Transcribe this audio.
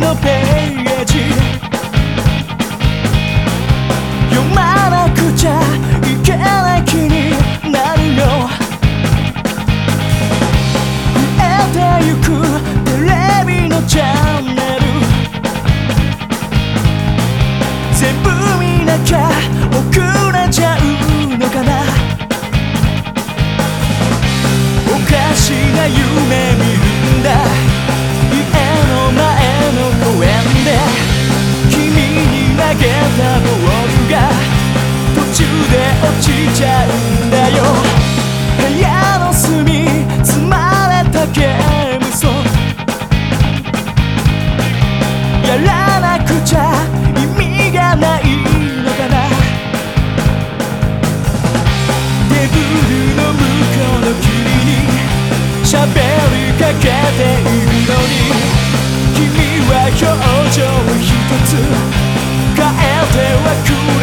のページ。ないのかな。テーブルの向こうの君に喋りかけているのに。君は表情を一つ。変えてはくれ